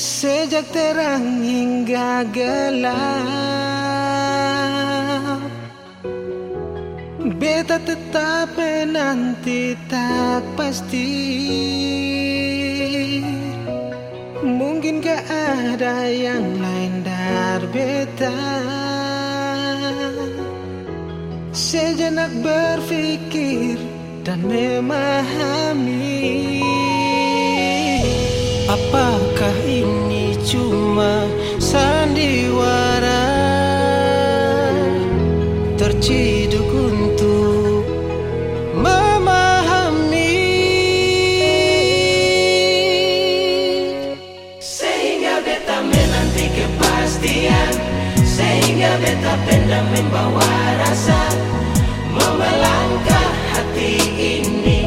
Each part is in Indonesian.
Sejak terang hingga gelap Beta tetap menanti tak pasti. Mungkinkah ada yang lain dari beta Sejenak berpikir dan memahami Apakah ini cuma sandiwara Terciduk untuk memahami? Sehingga beta menanti kepastian Sehingga beta pendam membawa rasa Membelangkah hati ini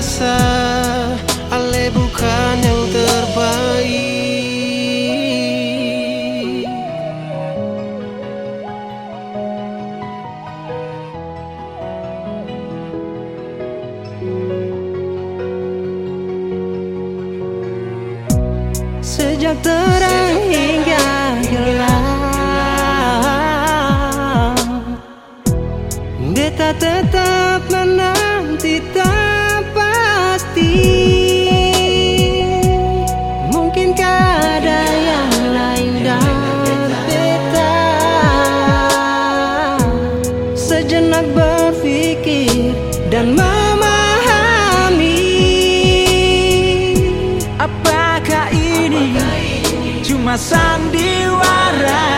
rasa Ale bukan yang terbaik. Sejak terang hingga gelap Beta Sejenak berpikir dan memahami Apakah ini cuma sandiwara